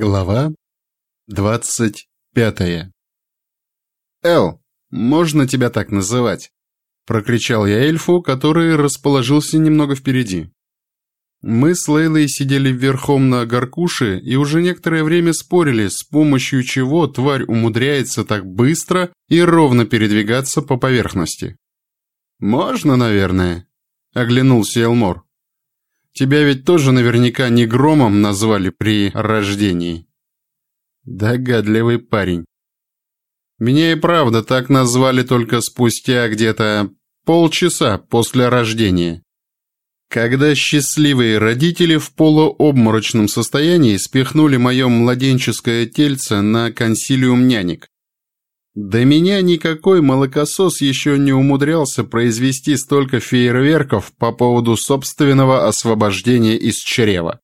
Глава двадцать пятая «Эл, можно тебя так называть?» – прокричал я эльфу, который расположился немного впереди. Мы с Лейлой сидели верхом на горкуше и уже некоторое время спорили, с помощью чего тварь умудряется так быстро и ровно передвигаться по поверхности. «Можно, наверное», – оглянулся Элмор. Тебя ведь тоже наверняка не громом назвали при рождении. Догадливый парень. Меня и правда так назвали только спустя где-то полчаса после рождения. Когда счастливые родители в полуобморочном состоянии спихнули мое младенческое тельце на консилиум нянек. До меня никакой молокосос еще не умудрялся произвести столько фейерверков по поводу собственного освобождения из чрева.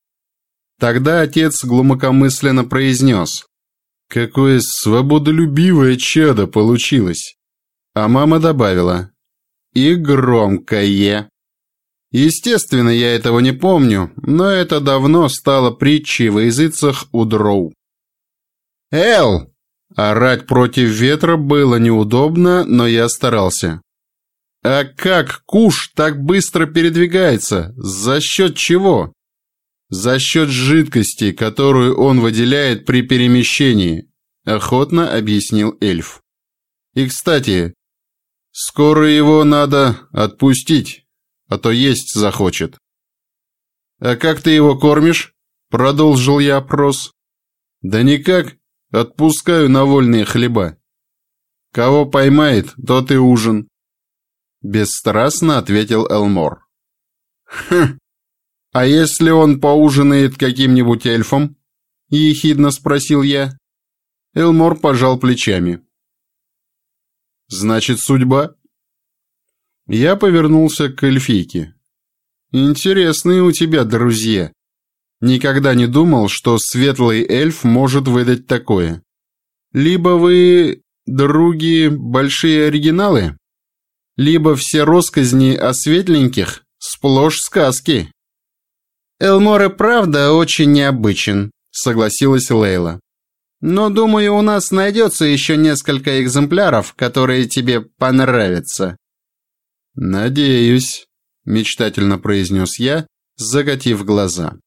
Тогда отец глубокомысленно произнес «Какое свободолюбивое чадо получилось!» А мама добавила «И громкое!» Естественно, я этого не помню, но это давно стало притчей во языцах у дроу. «Эл!» Орать против ветра было неудобно, но я старался. А как Куш так быстро передвигается? За счет чего? За счет жидкости, которую он выделяет при перемещении, охотно объяснил эльф. И, кстати, скоро его надо отпустить, а то есть захочет. А как ты его кормишь? Продолжил я опрос. Да никак, Отпускаю на вольные хлеба. Кого поймает, тот и ужин. Бесстрастно ответил Элмор. Хм, а если он поужинает каким-нибудь эльфом? Ехидно спросил я. Элмор пожал плечами. Значит, судьба? Я повернулся к эльфийке. Интересные у тебя друзья. Никогда не думал, что светлый эльф может выдать такое. Либо вы, други, большие оригиналы, либо все росказни о светленьких сплошь сказки. Элмор и правда очень необычен, согласилась Лейла. Но, думаю, у нас найдется еще несколько экземпляров, которые тебе понравятся. Надеюсь, мечтательно произнес я, закатив глаза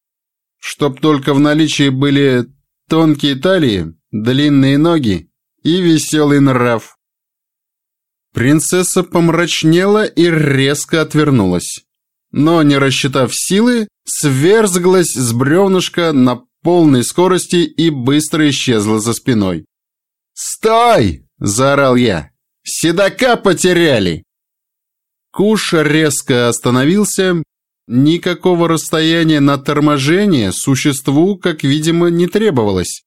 чтоб только в наличии были тонкие талии, длинные ноги и веселый нрав. Принцесса помрачнела и резко отвернулась, но, не рассчитав силы, сверзглась с бревнышка на полной скорости и быстро исчезла за спиной. «Стой!» – заорал я. «Седока потеряли!» Куш резко остановился Никакого расстояния на торможение существу, как видимо, не требовалось.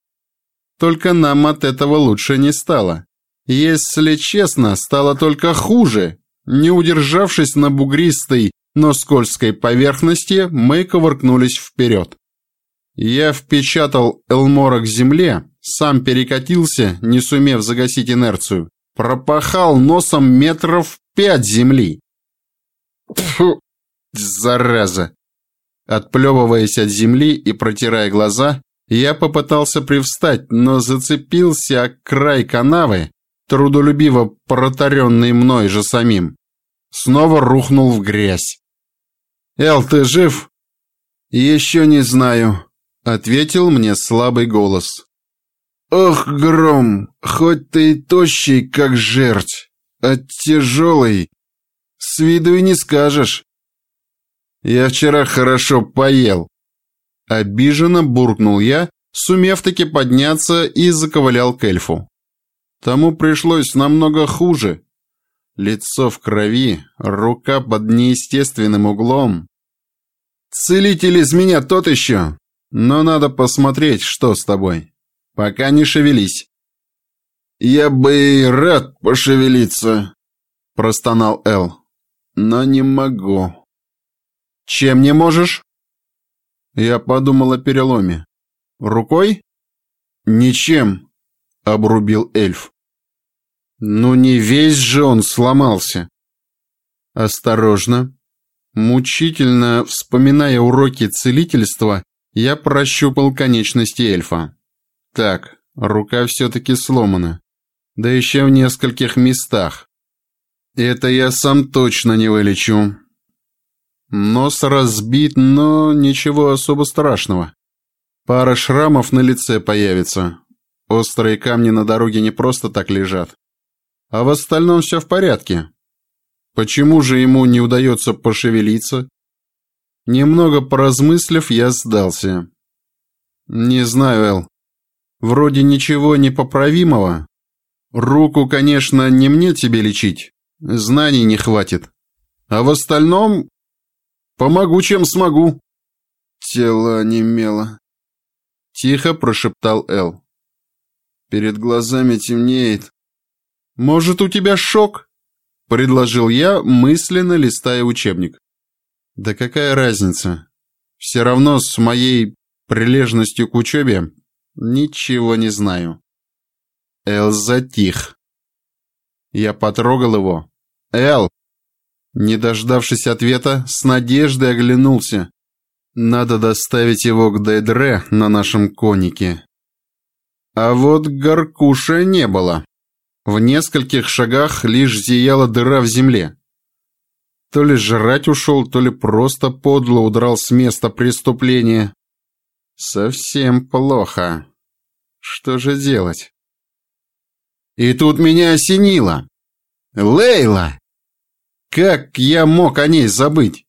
Только нам от этого лучше не стало. Если честно, стало только хуже. Не удержавшись на бугристой, но скользкой поверхности, мы ковыркнулись вперед. Я впечатал Элмора к земле, сам перекатился, не сумев загасить инерцию. Пропахал носом метров пять земли. Зараза! Отплевываясь от земли и протирая глаза, я попытался привстать, но зацепился о край канавы, трудолюбиво протаренный мной же самим. Снова рухнул в грязь. «Эл, ты жив?» «Еще не знаю», — ответил мне слабый голос. «Ох, Гром, хоть ты и тощий, как жерть, а тяжелый, с виду и не скажешь». Я вчера хорошо поел. Обиженно буркнул я, сумев таки подняться и заковылял к эльфу. Тому пришлось намного хуже. Лицо в крови, рука под неестественным углом. Целитель из меня тот еще, но надо посмотреть, что с тобой. Пока не шевелись. Я бы и рад пошевелиться, простонал Эл, но не могу. Чем не можешь? Я подумал о переломе. Рукой? Ничем, обрубил эльф. Ну не весь же он сломался. Осторожно. Мучительно вспоминая уроки целительства, я прощупал конечности эльфа. Так, рука все-таки сломана. Да еще в нескольких местах. Это я сам точно не вылечу. Нос разбит, но ничего особо страшного. Пара шрамов на лице появится. Острые камни на дороге не просто так лежат. А в остальном все в порядке. Почему же ему не удается пошевелиться? Немного поразмыслив, я сдался. Не знаю, Эл. Вроде ничего непоправимого. Руку, конечно, не мне тебе лечить. Знаний не хватит. А в остальном помогу, чем смогу. Тело немело. Тихо прошептал Эл. Перед глазами темнеет. Может, у тебя шок? Предложил я, мысленно листая учебник. Да какая разница? Все равно с моей прилежностью к учебе ничего не знаю. Эл затих. Я потрогал его. Эл! Не дождавшись ответа, с надеждой оглянулся. Надо доставить его к Дейдре на нашем конике. А вот Гаркуша не было. В нескольких шагах лишь зияла дыра в земле. То ли жрать ушел, то ли просто подло удрал с места преступления. Совсем плохо. Что же делать? И тут меня осенило. Лейла! Как я мог о ней забыть?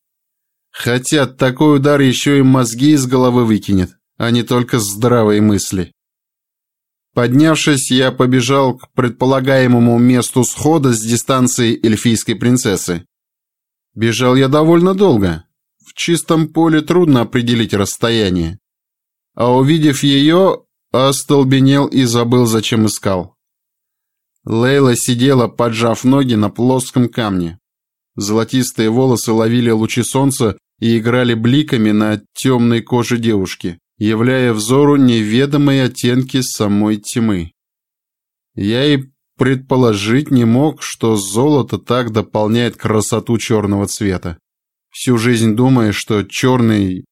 Хотя такой удар еще и мозги из головы выкинет, а не только здравые мысли. Поднявшись, я побежал к предполагаемому месту схода с дистанции эльфийской принцессы. Бежал я довольно долго. В чистом поле трудно определить расстояние. А увидев ее, остолбенел и забыл, зачем искал. Лейла сидела, поджав ноги на плоском камне. Золотистые волосы ловили лучи солнца и играли бликами на темной коже девушки, являя взору неведомые оттенки самой тьмы. Я и предположить не мог, что золото так дополняет красоту черного цвета. Всю жизнь думая, что черный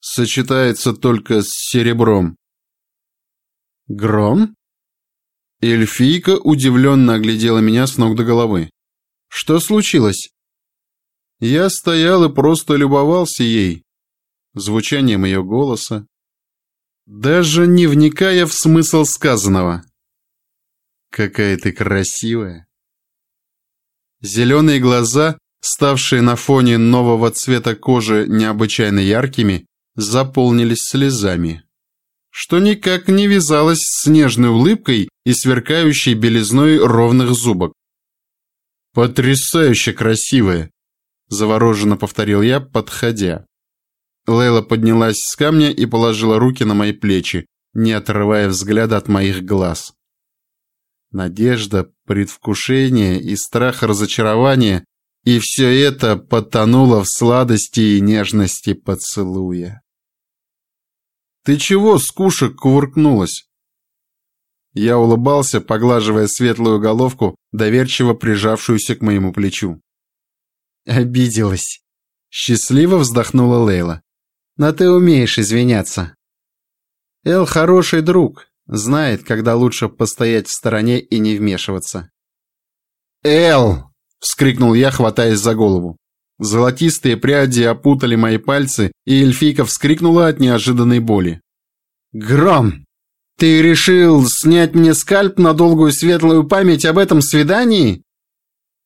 сочетается только с серебром. Гром? Эльфийка удивленно оглядела меня с ног до головы. Что случилось? Я стоял и просто любовался ей, звучанием ее голоса, даже не вникая в смысл сказанного. Какая ты красивая. Зеленые глаза, ставшие на фоне нового цвета кожи необычайно яркими, заполнились слезами, что никак не вязалось с нежной улыбкой и сверкающей белизной ровных зубок. «Потрясающе красивая!» Завороженно повторил я, подходя. Лейла поднялась с камня и положила руки на мои плечи, не отрывая взгляда от моих глаз. Надежда, предвкушение и страх разочарования, и все это потонуло в сладости и нежности поцелуя. «Ты чего, скушек, кувыркнулась?» Я улыбался, поглаживая светлую головку, доверчиво прижавшуюся к моему плечу. Обиделась. Счастливо вздохнула Лейла. Но ты умеешь извиняться. Эл хороший друг, знает, когда лучше постоять в стороне и не вмешиваться. «Эл!» — вскрикнул я, хватаясь за голову. Золотистые пряди опутали мои пальцы, и эльфийка вскрикнула от неожиданной боли. «Гром! Ты решил снять мне скальп на долгую светлую память об этом свидании?»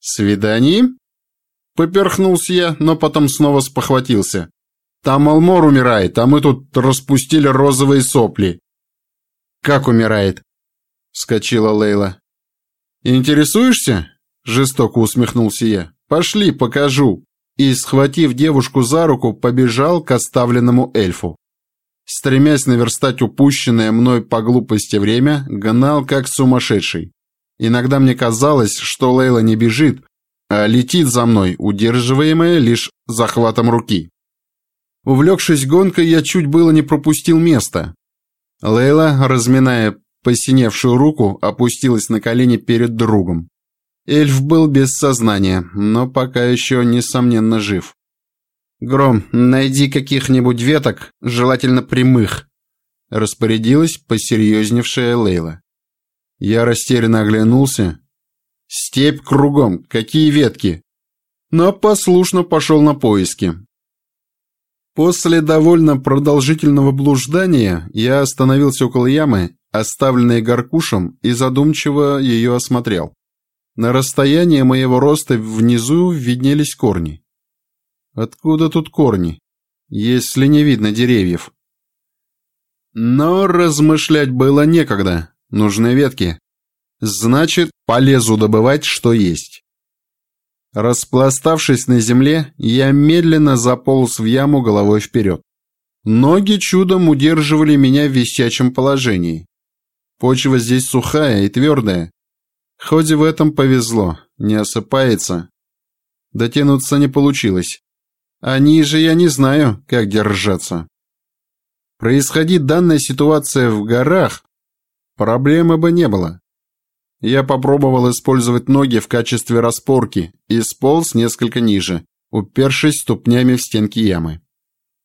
«Свидании?» Поперхнулся я, но потом снова спохватился. Там Алмор умирает, а мы тут распустили розовые сопли. Как умирает? Вскочила Лейла. Интересуешься? Жестоко усмехнулся я. Пошли, покажу. И, схватив девушку за руку, побежал к оставленному эльфу. Стремясь наверстать упущенное мной по глупости время, гнал как сумасшедший. Иногда мне казалось, что Лейла не бежит, летит за мной, удерживаемая лишь захватом руки. Увлекшись гонкой, я чуть было не пропустил место. Лейла, разминая посиневшую руку, опустилась на колени перед другом. Эльф был без сознания, но пока еще, несомненно, жив. «Гром, найди каких-нибудь веток, желательно прямых», распорядилась посерьезневшая Лейла. Я растерянно оглянулся. Степь кругом, какие ветки? Но послушно пошел на поиски. После довольно продолжительного блуждания я остановился около ямы, оставленной горкушем, и задумчиво ее осмотрел. На расстоянии моего роста внизу виднелись корни. Откуда тут корни, если не видно деревьев? Но размышлять было некогда, нужны ветки. Значит, полезу добывать, что есть. Распластавшись на земле, я медленно заполз в яму головой вперед. Ноги чудом удерживали меня в висячем положении. Почва здесь сухая и твердая. Хоть в этом повезло, не осыпается. Дотянуться не получилось. А ниже я не знаю, как держаться. Происходит данная ситуация в горах, проблемы бы не было. Я попробовал использовать ноги в качестве распорки и сполз несколько ниже, упершись ступнями в стенки ямы.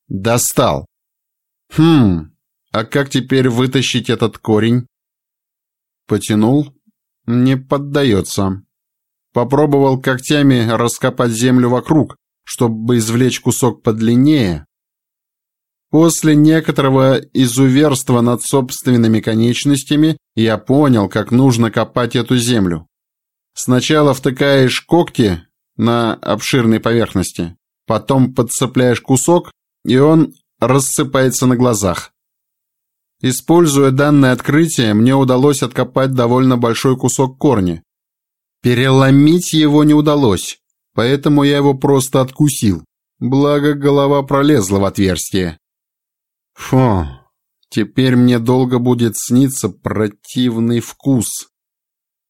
Достал. Хм, а как теперь вытащить этот корень? Потянул. Не поддается. Попробовал когтями раскопать землю вокруг, чтобы извлечь кусок подлиннее, После некоторого изуверства над собственными конечностями я понял, как нужно копать эту землю. Сначала втыкаешь когти на обширной поверхности, потом подцепляешь кусок, и он рассыпается на глазах. Используя данное открытие, мне удалось откопать довольно большой кусок корня. Переломить его не удалось, поэтому я его просто откусил. Благо, голова пролезла в отверстие. Фу, теперь мне долго будет сниться противный вкус.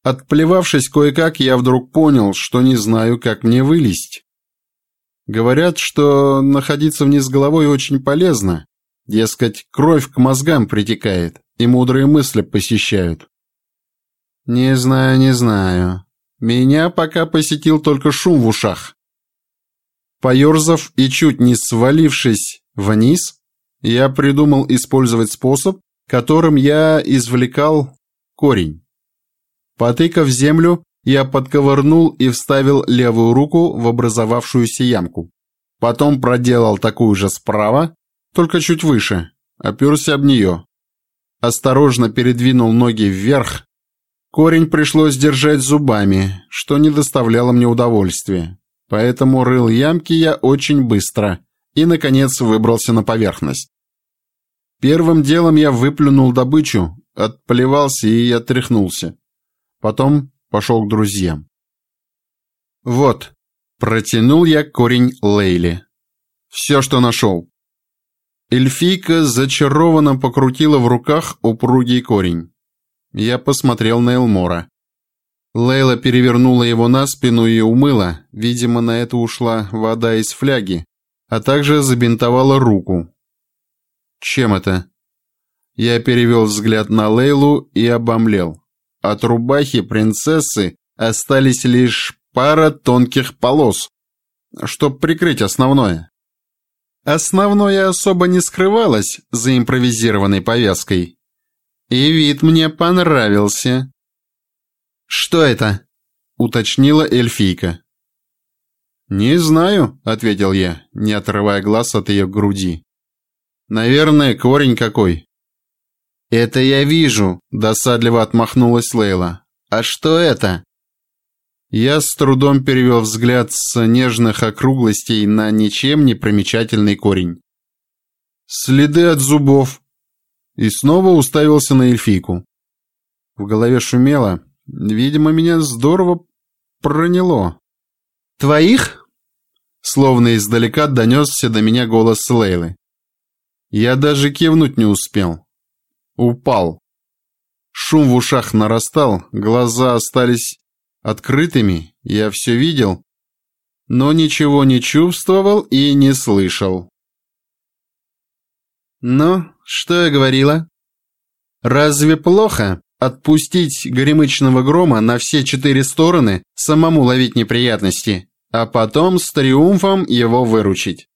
Отплевавшись кое-как, я вдруг понял, что не знаю, как мне вылезть. Говорят, что находиться вниз головой очень полезно. Дескать, кровь к мозгам притекает, и мудрые мысли посещают. Не знаю, не знаю. Меня пока посетил только шум в ушах. Поерзав и чуть не свалившись вниз, я придумал использовать способ, которым я извлекал корень. Потыкав землю, я подковырнул и вставил левую руку в образовавшуюся ямку. Потом проделал такую же справа, только чуть выше, оперся об нее. Осторожно передвинул ноги вверх. Корень пришлось держать зубами, что не доставляло мне удовольствия. Поэтому рыл ямки я очень быстро и, наконец, выбрался на поверхность. Первым делом я выплюнул добычу, отплевался и отряхнулся. Потом пошел к друзьям. Вот, протянул я корень Лейли. Все, что нашел. Эльфийка зачарованно покрутила в руках упругий корень. Я посмотрел на Элмора. Лейла перевернула его на спину и умыла, видимо, на это ушла вода из фляги, а также забинтовала руку. Чем это? Я перевел взгляд на Лейлу и обомлел. От рубахи принцессы остались лишь пара тонких полос, чтобы прикрыть основное. Основное особо не скрывалось за импровизированной повязкой. И вид мне понравился. «Что это?» — уточнила эльфийка. «Не знаю», — ответил я, не отрывая глаз от ее груди. «Наверное, корень какой». «Это я вижу», — досадливо отмахнулась Лейла. «А что это?» Я с трудом перевел взгляд с нежных округлостей на ничем не примечательный корень. «Следы от зубов». И снова уставился на эльфийку. В голове шумело. Видимо, меня здорово проняло. «Твоих?» Словно издалека донесся до меня голос Лейлы. Я даже кивнуть не успел. Упал. Шум в ушах нарастал, глаза остались открытыми, я все видел, но ничего не чувствовал и не слышал. «Ну, что я говорила? Разве плохо отпустить горемычного грома на все четыре стороны, самому ловить неприятности, а потом с триумфом его выручить?»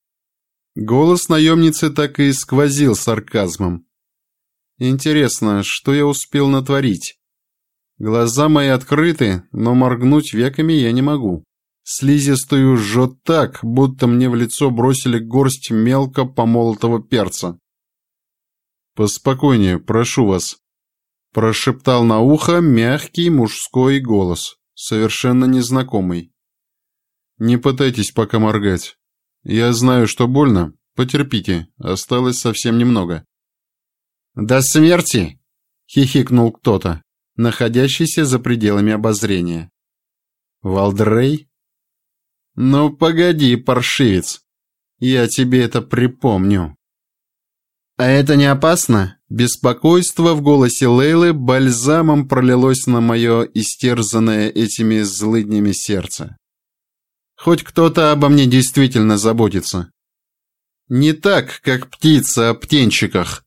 Голос наемницы так и сквозил сарказмом. Интересно, что я успел натворить? Глаза мои открыты, но моргнуть веками я не могу. Слизистую жжет так, будто мне в лицо бросили горсть мелко помолотого перца. «Поспокойнее, прошу вас», – прошептал на ухо мягкий мужской голос, совершенно незнакомый. «Не пытайтесь пока моргать. Я знаю, что больно. Потерпите, осталось совсем немного». «До смерти!» – хихикнул кто-то, находящийся за пределами обозрения. «Валдрей?» «Ну, погоди, паршивец, я тебе это припомню». «А это не опасно?» Беспокойство в голосе Лейлы бальзамом пролилось на мое истерзанное этими злыднями сердце. Хоть кто-то обо мне действительно заботится. Не так, как птица о птенчиках.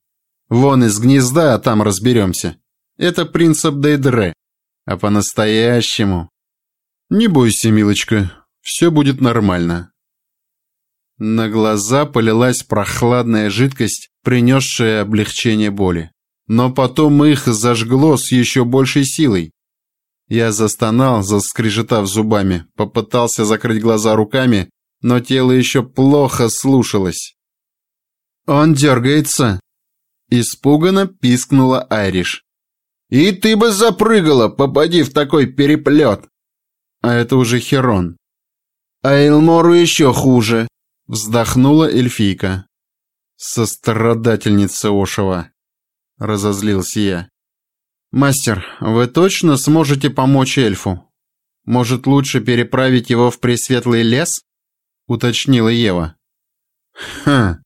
Вон из гнезда, а там разберемся. Это принцип Дейдре. А по-настоящему... Не бойся, милочка, все будет нормально. На глаза полилась прохладная жидкость, принесшая облегчение боли. Но потом их зажгло с еще большей силой. Я застонал, заскрежетав зубами, попытался закрыть глаза руками, но тело еще плохо слушалось. «Он дергается!» Испуганно пискнула Айриш. «И ты бы запрыгала, попади в такой переплет!» А это уже Херон. «А Элмору еще хуже!» Вздохнула эльфийка. «Сострадательница Ошева!» Разозлился я. «Мастер, вы точно сможете помочь эльфу? Может, лучше переправить его в Пресветлый лес?» Уточнила Ева. «Ха!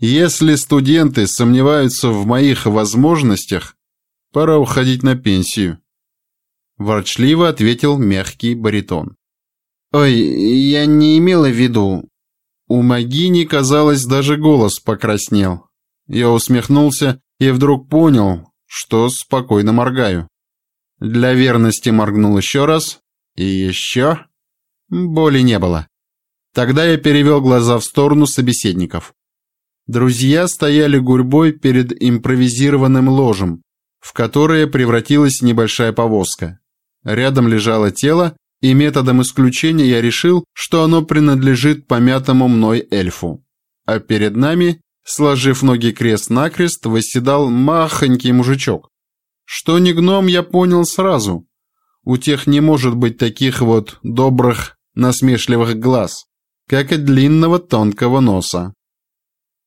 Если студенты сомневаются в моих возможностях, пора уходить на пенсию», ворчливо ответил мягкий баритон. «Ой, я не имела в виду...» У Магини, казалось, даже голос покраснел. Я усмехнулся и вдруг понял, что спокойно моргаю. Для верности моргнул еще раз, и еще. Боли не было. Тогда я перевел глаза в сторону собеседников. Друзья стояли гурьбой перед импровизированным ложем, в которое превратилась небольшая повозка. Рядом лежало тело, и методом исключения я решил, что оно принадлежит помятому мной эльфу. А перед нами Сложив ноги крест-накрест, восседал махонький мужичок. Что не гном, я понял сразу. У тех не может быть таких вот добрых, насмешливых глаз, как и длинного тонкого носа.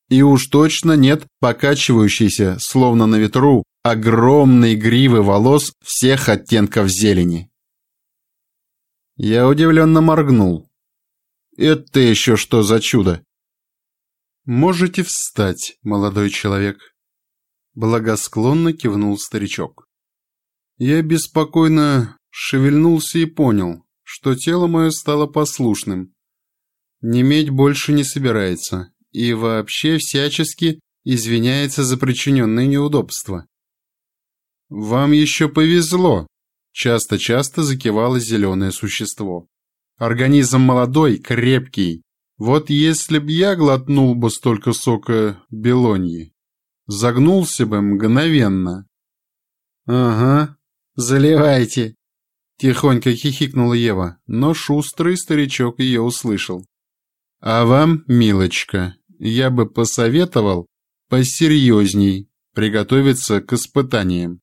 И уж точно нет покачивающейся, словно на ветру, огромной гривы волос всех оттенков зелени. Я удивленно моргнул. Это еще что за чудо? «Можете встать, молодой человек», — благосклонно кивнул старичок. Я беспокойно шевельнулся и понял, что тело мое стало послушным. Неметь больше не собирается и вообще всячески извиняется за причиненные неудобства. «Вам еще повезло», — часто-часто закивало зеленое существо. «Организм молодой, крепкий, вот если б я глотнул бы столько сока белоньи, загнулся бы мгновенно. Ага, заливайте. Тихонько хихикнула Ева, но шустрый старичок ее услышал. А вам, милочка, я бы посоветовал посерьезней приготовиться к испытаниям.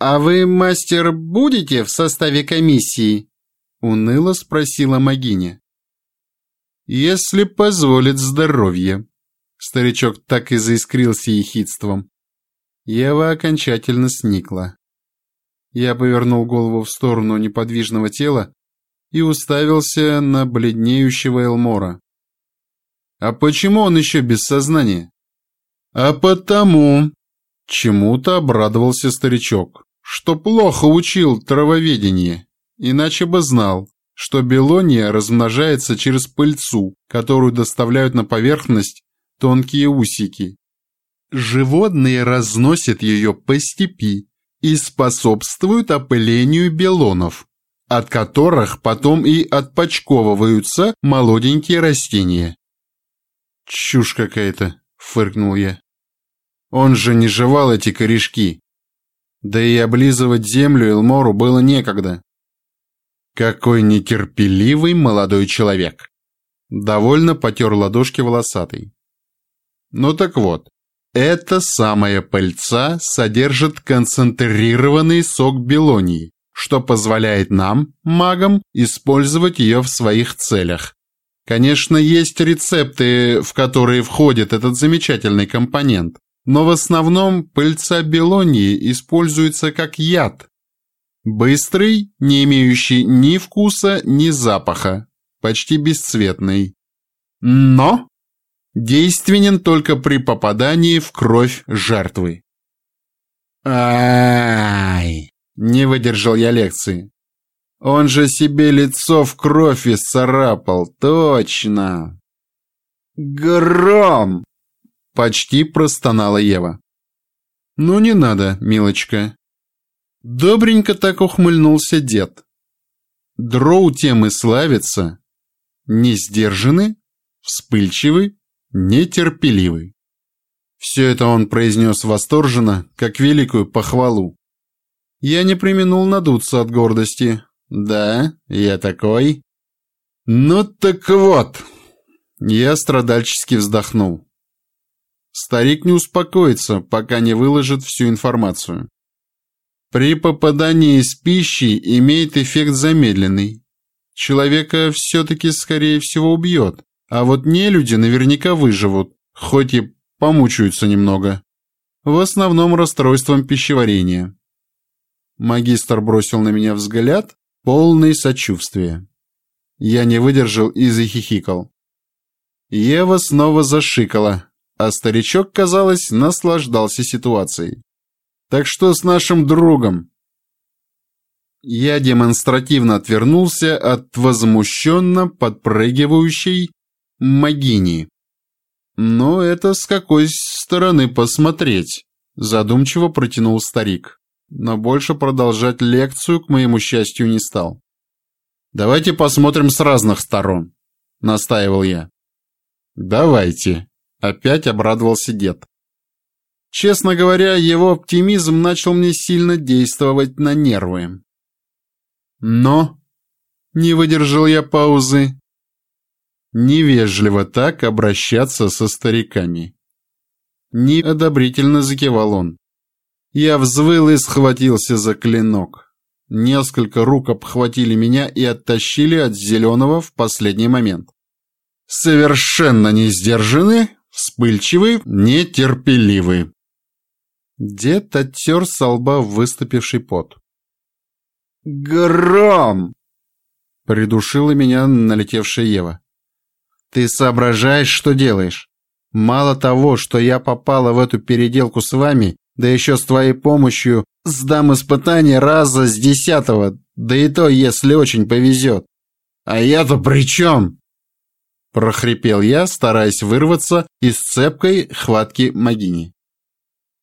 «А вы, мастер, будете в составе комиссии?» — уныло спросила Магиня. «Если позволит здоровье». Старичок так и заискрился ехидством. Ева окончательно сникла. Я повернул голову в сторону неподвижного тела и уставился на бледнеющего Элмора. «А почему он еще без сознания?» «А потому...» Чему-то обрадовался старичок, что плохо учил травоведение, иначе бы знал, что белония размножается через пыльцу, которую доставляют на поверхность тонкие усики. Животные разносят ее по степи и способствуют опылению белонов, от которых потом и отпочковываются молоденькие растения. «Чушь какая-то», — фыркнул я. Он же не жевал эти корешки. Да и облизывать землю Элмору было некогда. Какой нетерпеливый молодой человек. Довольно потер ладошки волосатый. Ну так вот, эта самая пыльца содержит концентрированный сок белонии, что позволяет нам, магам, использовать ее в своих целях. Конечно, есть рецепты, в которые входит этот замечательный компонент, но в основном пыльца белонии используется как яд. Быстрый, не имеющий ни вкуса, ни запаха, почти бесцветный. Но действенен только при попадании в кровь жертвы. Ай! Не выдержал я лекции. Он же себе лицо в кровь исцарапал, точно. Гром! Почти простонала Ева. Ну не надо, милочка. Добренько так ухмыльнулся дед. Дроу тем и славится. Не сдержаны, вспыльчивы, нетерпеливы. Все это он произнес восторженно, как великую похвалу. Я не применул надуться от гордости. Да, я такой. Ну так вот. Я страдальчески вздохнул. Старик не успокоится, пока не выложит всю информацию. При попадании из пищи имеет эффект замедленный. Человека все-таки, скорее всего, убьет. А вот не люди наверняка выживут, хоть и помучаются немного. В основном расстройством пищеварения. Магистр бросил на меня взгляд, полный сочувствия. Я не выдержал и захихикал. Ева снова зашикала, а старичок, казалось, наслаждался ситуацией. «Так что с нашим другом?» Я демонстративно отвернулся от возмущенно подпрыгивающей Магини. «Но это с какой стороны посмотреть?» Задумчиво протянул старик но больше продолжать лекцию, к моему счастью, не стал. «Давайте посмотрим с разных сторон», — настаивал я. «Давайте», — опять обрадовался дед. Честно говоря, его оптимизм начал мне сильно действовать на нервы. Но, не выдержал я паузы, невежливо так обращаться со стариками. Неодобрительно закивал он. Я взвыл и схватился за клинок. Несколько рук обхватили меня и оттащили от зеленого в последний момент. Совершенно не сдержаны, вспыльчивы, нетерпеливы. Дед оттер со лба выступивший пот. «Гром!» — придушила меня налетевшая Ева. «Ты соображаешь, что делаешь? Мало того, что я попала в эту переделку с вами, да еще с твоей помощью сдам испытание раза с десятого, да и то, если очень повезет. А я-то при чем? Прохрипел я, стараясь вырваться из цепкой хватки Магини.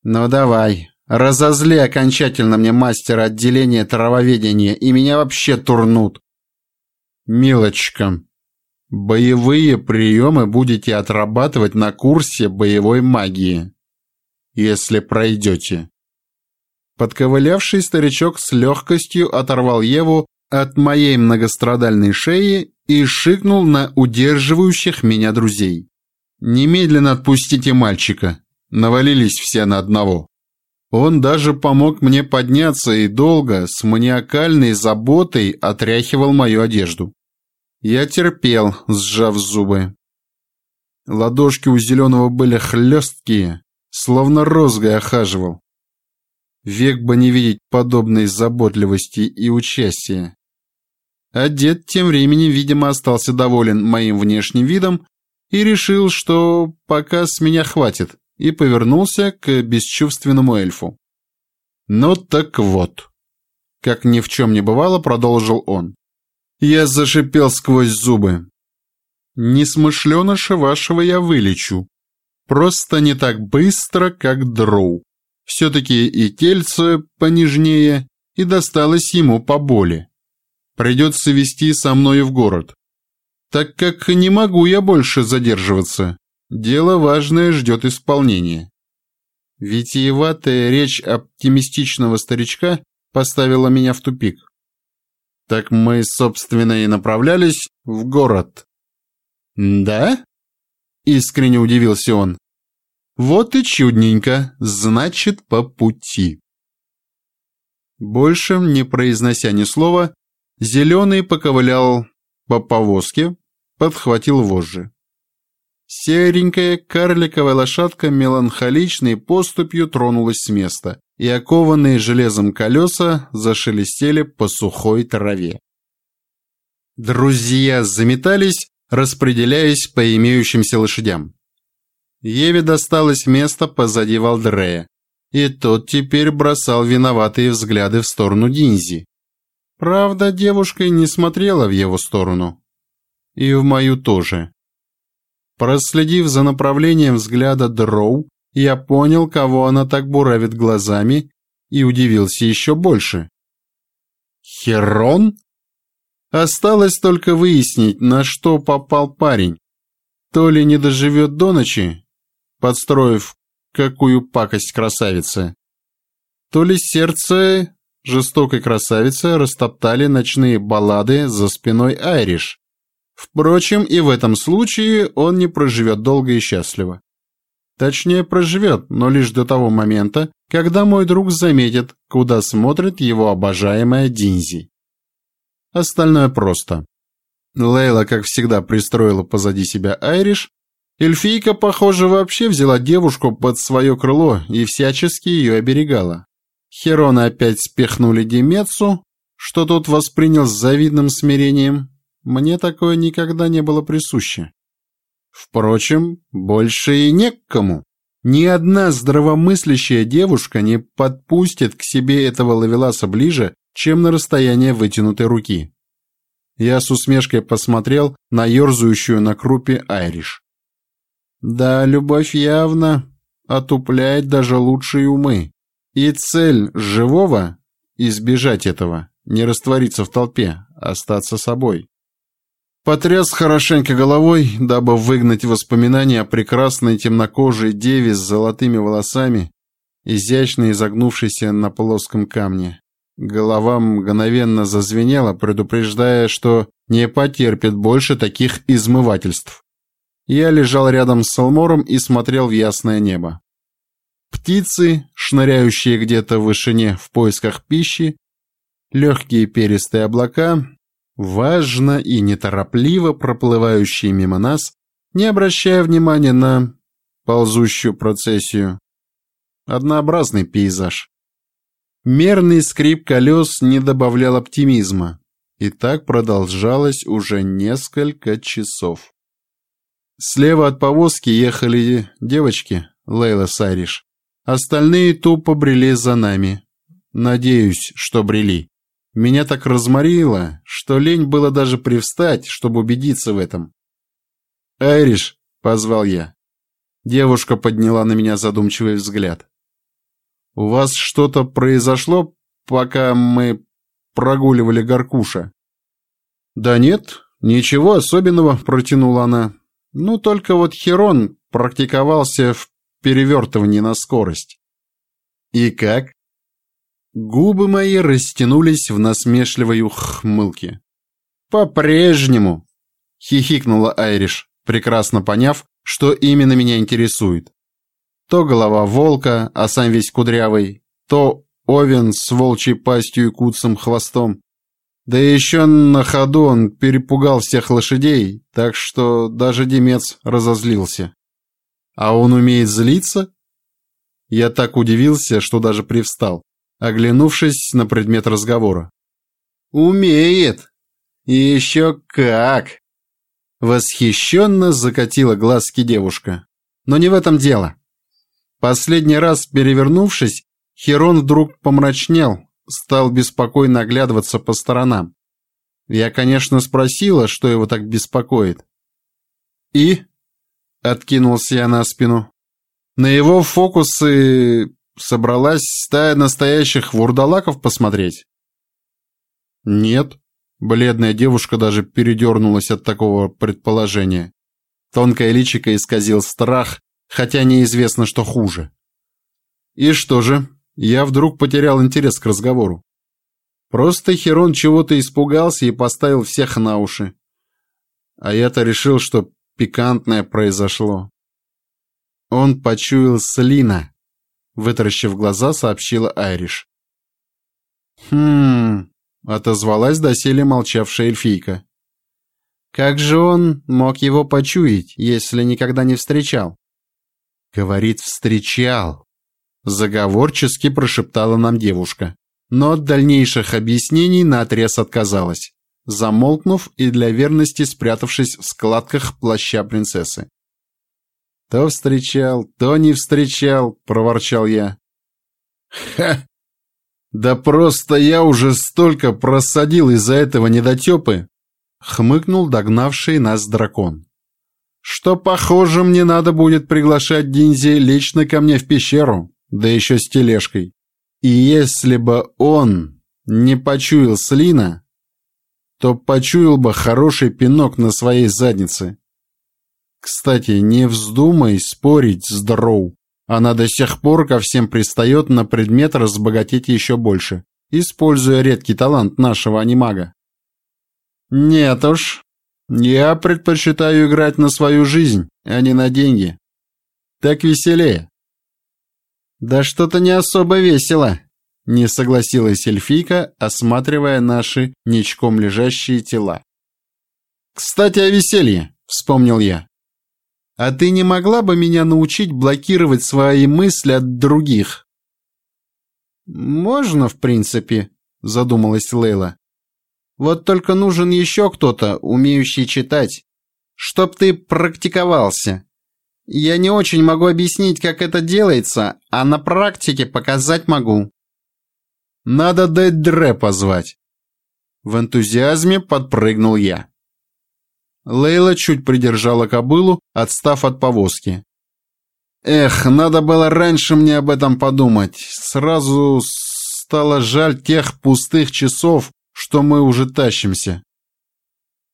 Ну давай, разозли окончательно мне мастера отделения травоведения, и меня вообще турнут. Милочка, боевые приемы будете отрабатывать на курсе боевой магии если пройдете». Подковылявший старичок с легкостью оторвал Еву от моей многострадальной шеи и шикнул на удерживающих меня друзей. «Немедленно отпустите мальчика!» Навалились все на одного. Он даже помог мне подняться и долго, с маниакальной заботой, отряхивал мою одежду. Я терпел, сжав зубы. Ладошки у зеленого были хлесткие, словно розгой охаживал. Век бы не видеть подобной заботливости и участия. А дед тем временем, видимо, остался доволен моим внешним видом и решил, что пока с меня хватит, и повернулся к бесчувственному эльфу. «Ну так вот», — как ни в чем не бывало, продолжил он. Я зашипел сквозь зубы. «Несмышленыша вашего я вылечу, Просто не так быстро, как дроу. Все-таки и тельце понежнее, и досталось ему по боли. Придется вести со мной в город. Так как не могу я больше задерживаться. Дело важное ждет исполнения. Витиеватая речь оптимистичного старичка поставила меня в тупик. Так мы, собственно, и направлялись в город. «Да?» — искренне удивился он. «Вот и чудненько, значит, по пути». Больше, не произнося ни слова, Зеленый поковылял по повозке, подхватил вожжи. Серенькая карликовая лошадка меланхоличной поступью тронулась с места, и окованные железом колеса зашелестели по сухой траве. Друзья заметались, распределяясь по имеющимся лошадям. Еве досталось место позади Валдрея, и тот теперь бросал виноватые взгляды в сторону Динзи. Правда, девушка не смотрела в его сторону. И в мою тоже. Проследив за направлением взгляда Дроу, я понял, кого она так буравит глазами, и удивился еще больше. Херон? Осталось только выяснить, на что попал парень. То ли не доживет до ночи, подстроив какую пакость красавица, то ли сердце жестокой красавицы растоптали ночные баллады за спиной Айриш. Впрочем, и в этом случае он не проживет долго и счастливо. Точнее, проживет, но лишь до того момента, когда мой друг заметит, куда смотрит его обожаемая Динзи. Остальное просто. Лейла, как всегда, пристроила позади себя Айриш. Эльфийка, похоже, вообще взяла девушку под свое крыло и всячески ее оберегала. Херона опять спихнули Демецу, что тот воспринял с завидным смирением. Мне такое никогда не было присуще. Впрочем, больше и не к кому. Ни одна здравомыслящая девушка не подпустит к себе этого лавеласа ближе, чем на расстояние вытянутой руки. Я с усмешкой посмотрел на ерзающую на крупе Айриш. Да, любовь явно отупляет даже лучшие умы. И цель живого – избежать этого, не раствориться в толпе, остаться собой. Потряс хорошенько головой, дабы выгнать воспоминания о прекрасной темнокожей деве с золотыми волосами, изящно изогнувшейся на плоском камне. Голова мгновенно зазвенела, предупреждая, что не потерпит больше таких измывательств. Я лежал рядом с Салмором и смотрел в ясное небо. Птицы, шныряющие где-то в вышине в поисках пищи, легкие перистые облака, важно и неторопливо проплывающие мимо нас, не обращая внимания на ползущую процессию. Однообразный пейзаж. Мерный скрип колес не добавлял оптимизма, и так продолжалось уже несколько часов. Слева от повозки ехали девочки, Лейла Сайриш. Остальные тупо брели за нами. Надеюсь, что брели. Меня так разморило, что лень было даже привстать, чтобы убедиться в этом. «Айриш!» — позвал я. Девушка подняла на меня задумчивый взгляд. «У вас что-то произошло, пока мы прогуливали Горкуша?» «Да нет, ничего особенного», — протянула она. «Ну, только вот Херон практиковался в перевертывании на скорость». «И как?» Губы мои растянулись в насмешливой ухмылке. «По-прежнему!» — хихикнула Айриш, прекрасно поняв, что именно меня интересует. То голова волка, а сам весь кудрявый, то овен с волчьей пастью и куцым хвостом. Да еще на ходу он перепугал всех лошадей, так что даже Демец разозлился. А он умеет злиться? Я так удивился, что даже привстал оглянувшись на предмет разговора. «Умеет! И еще как!» Восхищенно закатила глазки девушка. Но не в этом дело. Последний раз перевернувшись, Херон вдруг помрачнел, стал беспокойно оглядываться по сторонам. Я, конечно, спросила, что его так беспокоит. «И?» — откинулся я на спину. На его фокусы собралась стая настоящих вурдалаков посмотреть? Нет. Бледная девушка даже передернулась от такого предположения. Тонкое личико исказил страх, хотя неизвестно, что хуже. И что же, я вдруг потерял интерес к разговору. Просто Херон чего-то испугался и поставил всех на уши. А я-то решил, что пикантное произошло. Он почуял Слина, вытаращив глаза, сообщила Айриш. «Хм...» — отозвалась доселе молчавшая эльфийка. «Как же он мог его почуять, если никогда не встречал?» «Говорит, встречал», — заговорчески прошептала нам девушка, но от дальнейших объяснений наотрез отказалась, замолкнув и для верности спрятавшись в складках плаща принцессы. «То встречал, то не встречал», — проворчал я. «Ха! Да просто я уже столько просадил из-за этого недотепы!» — хмыкнул догнавший нас дракон. «Что, похоже, мне надо будет приглашать Динзи лично ко мне в пещеру, да еще с тележкой. И если бы он не почуял слина, то почуял бы хороший пинок на своей заднице. Кстати, не вздумай спорить с Дроу. Она до сих пор ко всем пристает на предмет разбогатеть еще больше, используя редкий талант нашего анимага. Нет уж, я предпочитаю играть на свою жизнь, а не на деньги. Так веселее. Да что-то не особо весело, не согласилась эльфийка, осматривая наши ничком лежащие тела. Кстати, о веселье, вспомнил я. А ты не могла бы меня научить блокировать свои мысли от других? Можно, в принципе, задумалась Лейла. Вот только нужен еще кто-то, умеющий читать, чтоб ты практиковался. Я не очень могу объяснить, как это делается, а на практике показать могу. Надо дать Дре позвать. В энтузиазме подпрыгнул я. Лейла чуть придержала кобылу, отстав от повозки. Эх, надо было раньше мне об этом подумать. Сразу стало жаль тех пустых часов, что мы уже тащимся.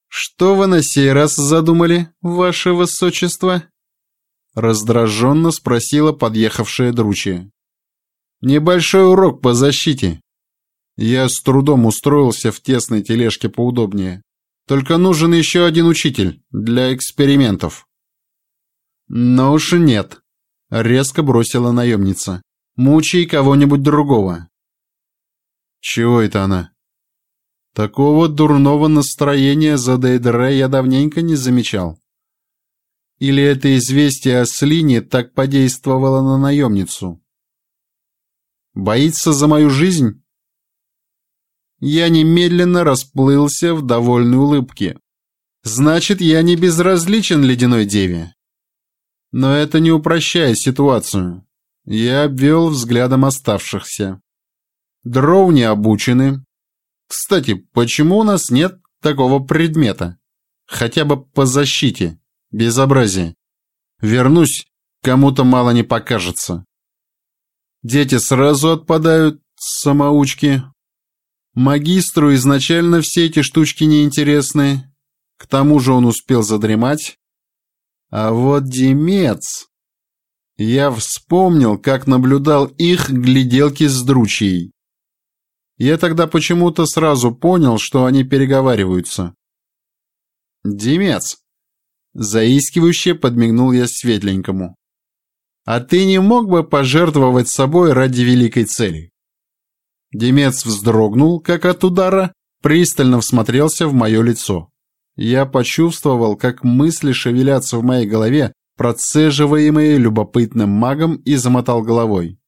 Что вы на сей раз задумали, ваше высочество? Раздраженно спросила подъехавшая дручья. Небольшой урок по защите. Я с трудом устроился в тесной тележке поудобнее. Только нужен еще один учитель для экспериментов. Но уж нет, резко бросила наемница. Мучай кого-нибудь другого. Чего это она? Такого дурного настроения за Дейдре я давненько не замечал. Или это известие о Слине так подействовало на наемницу? Боится за мою жизнь? Я немедленно расплылся в довольной улыбке. Значит, я не безразличен ледяной деве. Но это не упрощает ситуацию. Я обвел взглядом оставшихся. Дроу не обучены. Кстати, почему у нас нет такого предмета? Хотя бы по защите. Безобразие. Вернусь, кому-то мало не покажется. Дети сразу отпадают, самоучки, Магистру изначально все эти штучки неинтересны. К тому же он успел задремать. А вот Демец... Я вспомнил, как наблюдал их гляделки с дручьей. Я тогда почему-то сразу понял, что они переговариваются. «Демец!» Заискивающе подмигнул я светленькому. «А ты не мог бы пожертвовать собой ради великой цели?» Демец вздрогнул, как от удара, пристально всмотрелся в мое лицо. Я почувствовал, как мысли шевелятся в моей голове, процеживаемые любопытным магом, и замотал головой.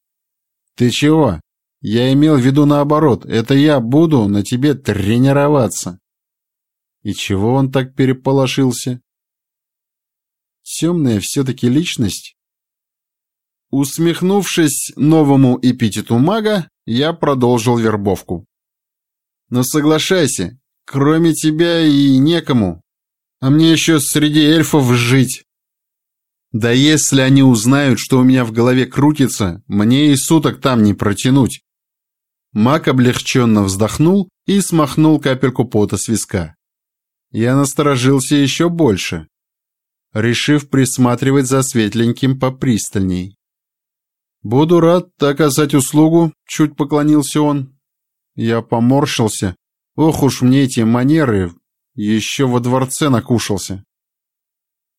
«Ты чего? Я имел в виду наоборот. Это я буду на тебе тренироваться». И чего он так переполошился? Темная все-таки личность? Усмехнувшись новому эпитету мага, я продолжил вербовку. Но соглашайся, кроме тебя и некому. А мне еще среди эльфов жить. Да если они узнают, что у меня в голове крутится, мне и суток там не протянуть. Мак облегченно вздохнул и смахнул капельку пота с виска. Я насторожился еще больше, решив присматривать за светленьким попристальней. Буду рад оказать услугу, чуть поклонился он. Я поморщился. Ох уж мне эти манеры, еще во дворце накушался.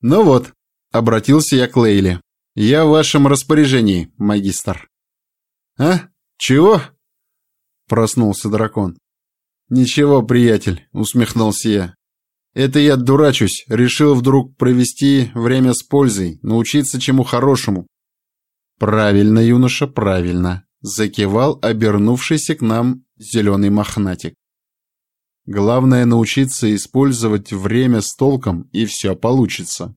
Ну вот, обратился я к Лейле. Я в вашем распоряжении, магистр. А? Чего? Проснулся дракон. Ничего, приятель, усмехнулся я. Это я дурачусь, решил вдруг провести время с пользой, научиться чему хорошему. Правильно, юноша, правильно, закивал обернувшийся к нам зеленый мохнатик. Главное научиться использовать время с толком, и все получится.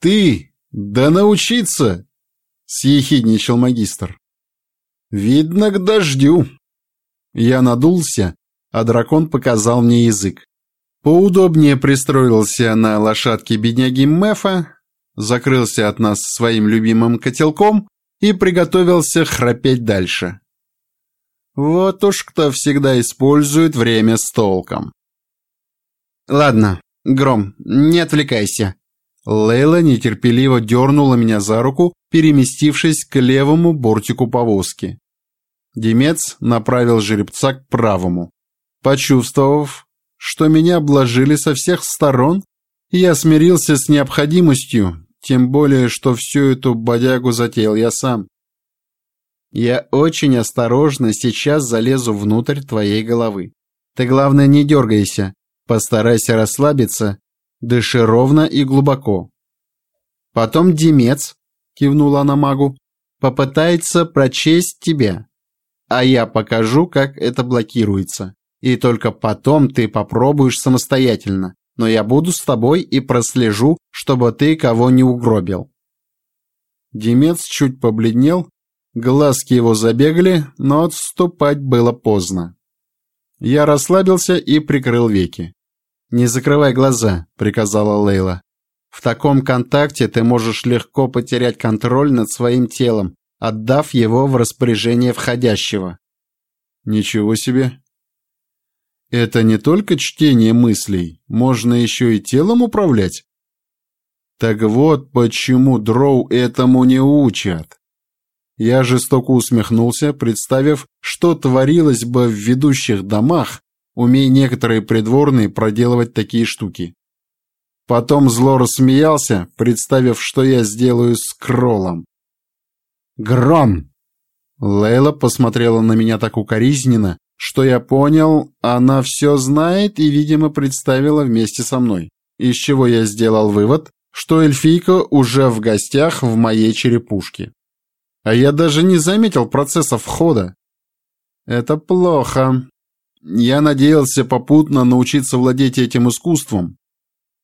«Ты! Да научиться!» — съехидничал магистр. «Видно, к дождю!» Я надулся, а дракон показал мне язык. Поудобнее пристроился на лошадке бедняги Мефа, закрылся от нас своим любимым котелком и приготовился храпеть дальше. Вот уж кто всегда использует время с толком. Ладно, Гром, не отвлекайся. Лейла нетерпеливо дернула меня за руку, переместившись к левому бортику повозки. Демец направил жеребца к правому. Почувствовав, что меня обложили со всех сторон, я смирился с необходимостью, тем более, что всю эту бодягу затеял я сам. Я очень осторожно сейчас залезу внутрь твоей головы. Ты, главное, не дергайся. Постарайся расслабиться. Дыши ровно и глубоко. Потом Демец, кивнула она магу, попытается прочесть тебя. А я покажу, как это блокируется. И только потом ты попробуешь самостоятельно. Но я буду с тобой и прослежу, чтобы ты кого не угробил. Демец чуть побледнел, Глазки его забегали, но отступать было поздно. Я расслабился и прикрыл веки. «Не закрывай глаза», — приказала Лейла. «В таком контакте ты можешь легко потерять контроль над своим телом, отдав его в распоряжение входящего». «Ничего себе!» «Это не только чтение мыслей, можно еще и телом управлять?» «Так вот почему дроу этому не учат». Я жестоко усмехнулся, представив, что творилось бы в ведущих домах, умея некоторые придворные проделывать такие штуки. Потом зло рассмеялся, представив, что я сделаю с кролом. «Гром!» Лейла посмотрела на меня так укоризненно, что я понял, она все знает и, видимо, представила вместе со мной. Из чего я сделал вывод, что эльфийка уже в гостях в моей черепушке. А я даже не заметил процесса входа. Это плохо. Я надеялся попутно научиться владеть этим искусством.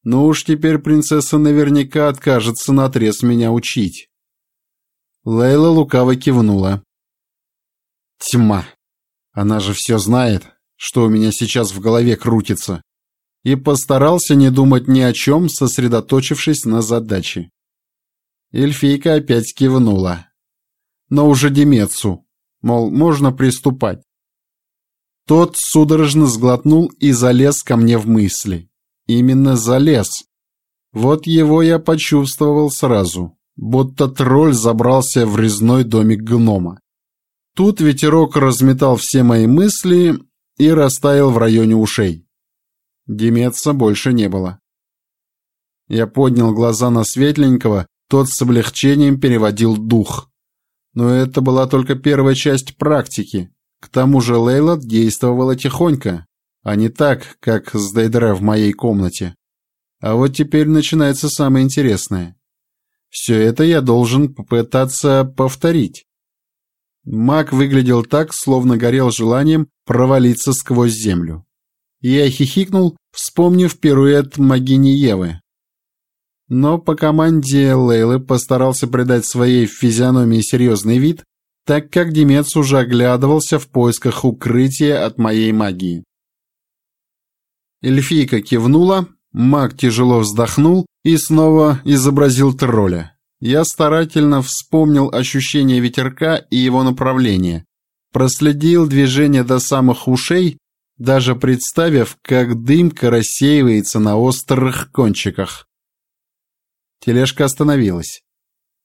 Но уж теперь принцесса наверняка откажется наотрез меня учить. Лейла лукаво кивнула. Тьма. Она же все знает, что у меня сейчас в голове крутится. И постарался не думать ни о чем, сосредоточившись на задаче. Эльфийка опять кивнула но уже Демецу, мол, можно приступать. Тот судорожно сглотнул и залез ко мне в мысли. Именно залез. Вот его я почувствовал сразу, будто тролль забрался в резной домик гнома. Тут ветерок разметал все мои мысли и растаял в районе ушей. Демеца больше не было. Я поднял глаза на светленького, тот с облегчением переводил дух. Но это была только первая часть практики. К тому же Лейла действовала тихонько, а не так, как с Дейдре в моей комнате. А вот теперь начинается самое интересное. Все это я должен попытаться повторить. Маг выглядел так, словно горел желанием провалиться сквозь землю. Я хихикнул, вспомнив пируэт магини Евы. Но по команде Лейлы постарался придать своей физиономии серьезный вид, так как Демец уже оглядывался в поисках укрытия от моей магии. Эльфийка кивнула, маг тяжело вздохнул и снова изобразил тролля. Я старательно вспомнил ощущение ветерка и его направление, проследил движение до самых ушей, даже представив, как дымка рассеивается на острых кончиках. Тележка остановилась.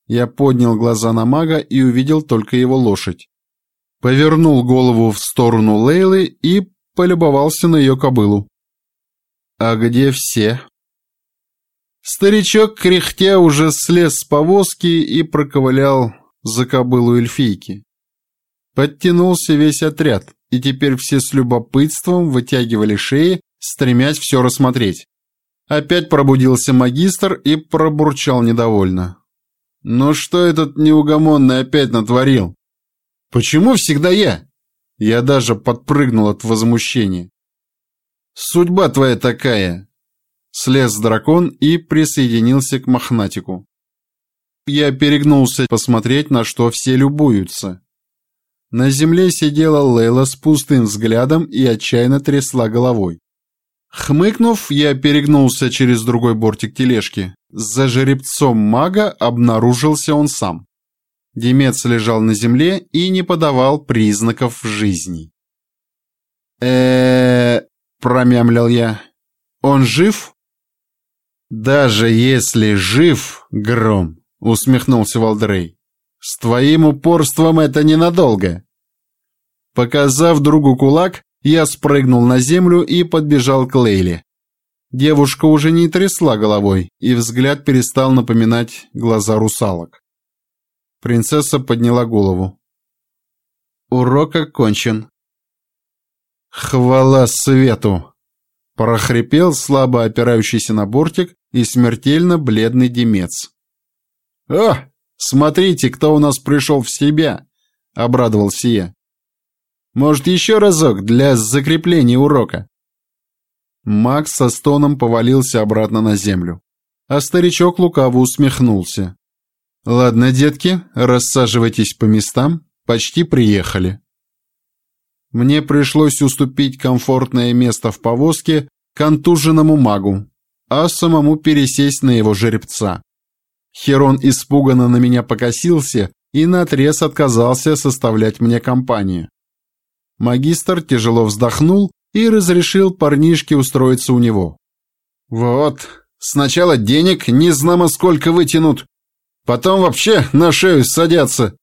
Я поднял глаза на мага и увидел только его лошадь. Повернул голову в сторону Лейлы и полюбовался на ее кобылу. «А где все?» Старичок, кряхтя, уже слез с повозки и проковылял за кобылу эльфийки. Подтянулся весь отряд, и теперь все с любопытством вытягивали шеи, стремясь все рассмотреть. Опять пробудился магистр и пробурчал недовольно. «Ну что этот неугомонный опять натворил? Почему всегда я?» Я даже подпрыгнул от возмущения. «Судьба твоя такая!» Слез дракон и присоединился к мохнатику. Я перегнулся посмотреть, на что все любуются. На земле сидела Лейла с пустым взглядом и отчаянно трясла головой. Хмыкнув, я перегнулся через другой бортик тележки. За жеребцом мага обнаружился он сам. Демец лежал на земле и не подавал признаков жизни. э промямлил я. «Он жив?» «Даже если жив, Гром», — усмехнулся Валдрей, — «с твоим упорством это ненадолго». Показав другу кулак, я спрыгнул на землю и подбежал к Лейле. Девушка уже не трясла головой, и взгляд перестал напоминать глаза русалок. Принцесса подняла голову. «Урок окончен». «Хвала свету!» Прохрипел слабо опирающийся на бортик и смертельно бледный демец. «О, смотрите, кто у нас пришел в себя!» — обрадовался я. Может, еще разок для закрепления урока?» Макс со стоном повалился обратно на землю, а старичок лукаво усмехнулся. «Ладно, детки, рассаживайтесь по местам, почти приехали». Мне пришлось уступить комфортное место в повозке контуженному магу, а самому пересесть на его жеребца. Херон испуганно на меня покосился и наотрез отказался составлять мне компанию. Магистр тяжело вздохнул и разрешил парнишке устроиться у него. «Вот, сначала денег не знамо сколько вытянут, потом вообще на шею садятся.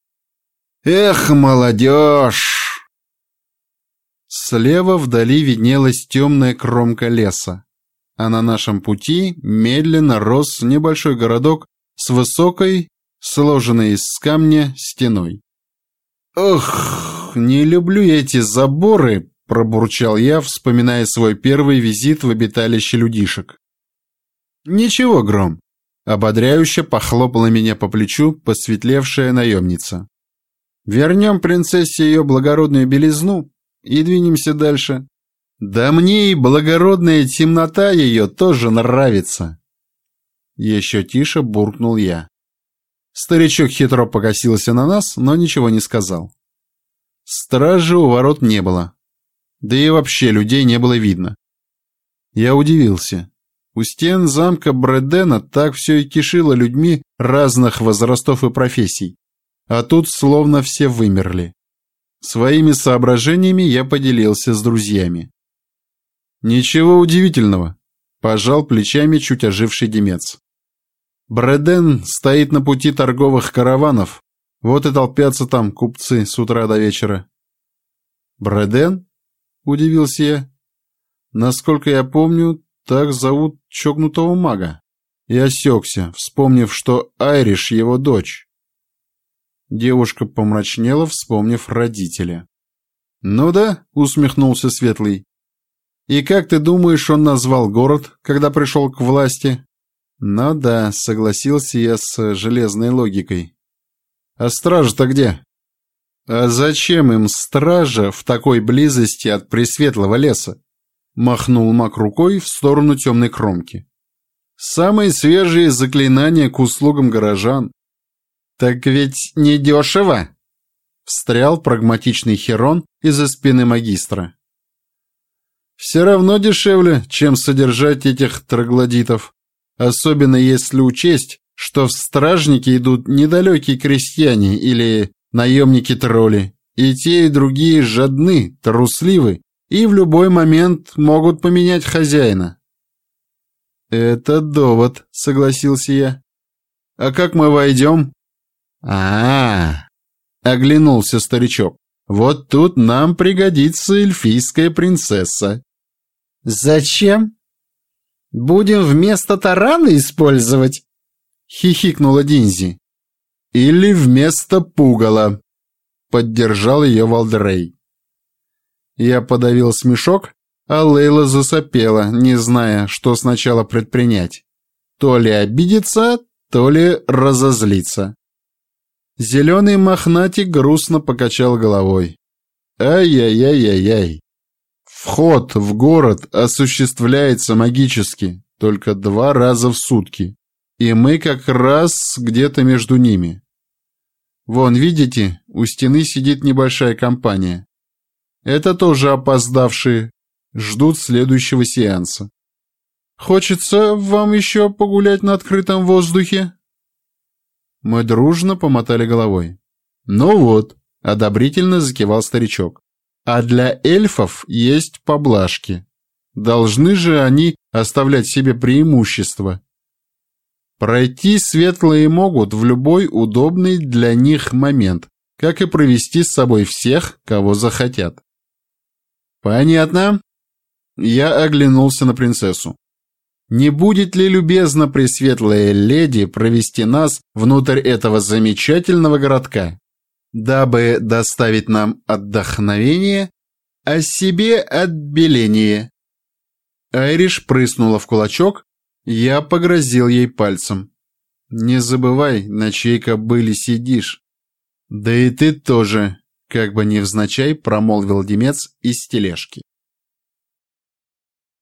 Эх, молодежь!» Слева вдали виднелась темная кромка леса, а на нашем пути медленно рос небольшой городок с высокой, сложенной из камня, стеной. «Ох!» не люблю эти заборы», – пробурчал я, вспоминая свой первый визит в обиталище людишек. «Ничего, Гром», – ободряюще похлопала меня по плечу посветлевшая наемница. «Вернем принцессе ее благородную белизну и двинемся дальше. Да мне и благородная темнота ее тоже нравится». Еще тише буркнул я. Старичок хитро покосился на нас, но ничего не сказал. Стражи у ворот не было. Да и вообще людей не было видно. Я удивился. У стен замка Бредена так все и кишило людьми разных возрастов и профессий. А тут словно все вымерли. Своими соображениями я поделился с друзьями. «Ничего удивительного», – пожал плечами чуть оживший демец. Бреден стоит на пути торговых караванов, вот и толпятся там купцы с утра до вечера. Бреден? Удивился я. Насколько я помню, так зовут чокнутого мага. И осекся, вспомнив, что Айриш его дочь. Девушка помрачнела, вспомнив родителя. «Ну да», — усмехнулся Светлый. «И как ты думаешь, он назвал город, когда пришел к власти?» «Ну да», — согласился я с железной логикой. А стража-то где? А зачем им стража в такой близости от Пресветлого леса? Махнул маг рукой в сторону темной кромки. Самые свежие заклинания к услугам горожан. Так ведь не дешево. Встрял прагматичный Херон из-за спины магистра. Все равно дешевле, чем содержать этих троглодитов, особенно если учесть, что в стражники идут недалекие крестьяне или наемники-тролли, и те, и другие жадны, трусливы и в любой момент могут поменять хозяина. «Это довод», — согласился я. «А как мы войдем?» А, -а, -а оглянулся старичок. «Вот тут нам пригодится эльфийская принцесса». «Зачем? Будем вместо тарана использовать?» — хихикнула Динзи. «Или вместо пугала», — поддержал ее Валдрей. Я подавил смешок, а Лейла засопела, не зная, что сначала предпринять. То ли обидеться, то ли разозлиться. Зеленый мохнатик грустно покачал головой. Ай-яй-яй-яй-яй. Вход в город осуществляется магически, только два раза в сутки. И мы как раз где-то между ними. Вон, видите, у стены сидит небольшая компания. Это тоже опоздавшие, ждут следующего сеанса. Хочется вам еще погулять на открытом воздухе? Мы дружно помотали головой. Ну вот, одобрительно закивал старичок. А для эльфов есть поблажки. Должны же они оставлять себе преимущество. Пройти светлые могут в любой удобный для них момент, как и провести с собой всех, кого захотят. Понятно. Я оглянулся на принцессу. Не будет ли любезно пресветлая леди провести нас внутрь этого замечательного городка, дабы доставить нам отдохновение, а себе отбеление? Айриш прыснула в кулачок, я погрозил ей пальцем. Не забывай, на чьей кобыле сидишь. Да и ты тоже, как бы невзначай промолвил Демец из тележки.